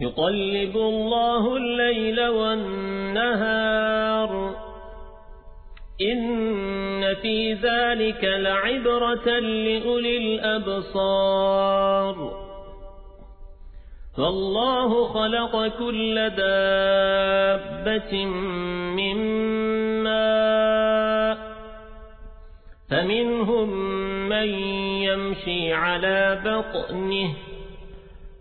يقلب الله الليل والنهار. إن في ذلك لعبرة لأولي الأبصار. فالله خلق كل دابة من ماء فمنهم من يمشي على بطنه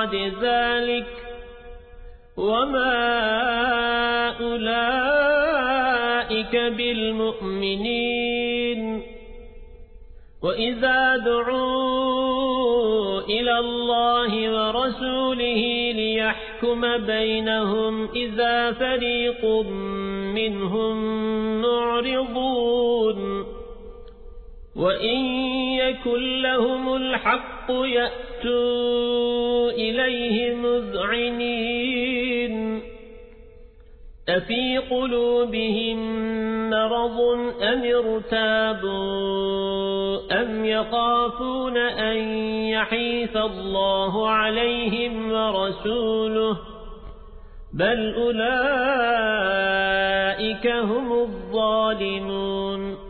بعد ذلك وما أولئك بالمؤمنين وإذا دعوا إلى الله ورسوله ليحكم بينهم إذا فريق منهم معرضون وإن يكن لهم الحق يأتوا إليه مذعنين أفي قلوبهم مرض أم ارتابوا أم يخافون أن يحيف الله عليهم ورسوله بل أولئك هم الظالمون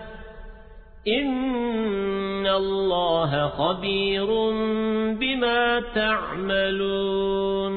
إن الله خبير بما تعملون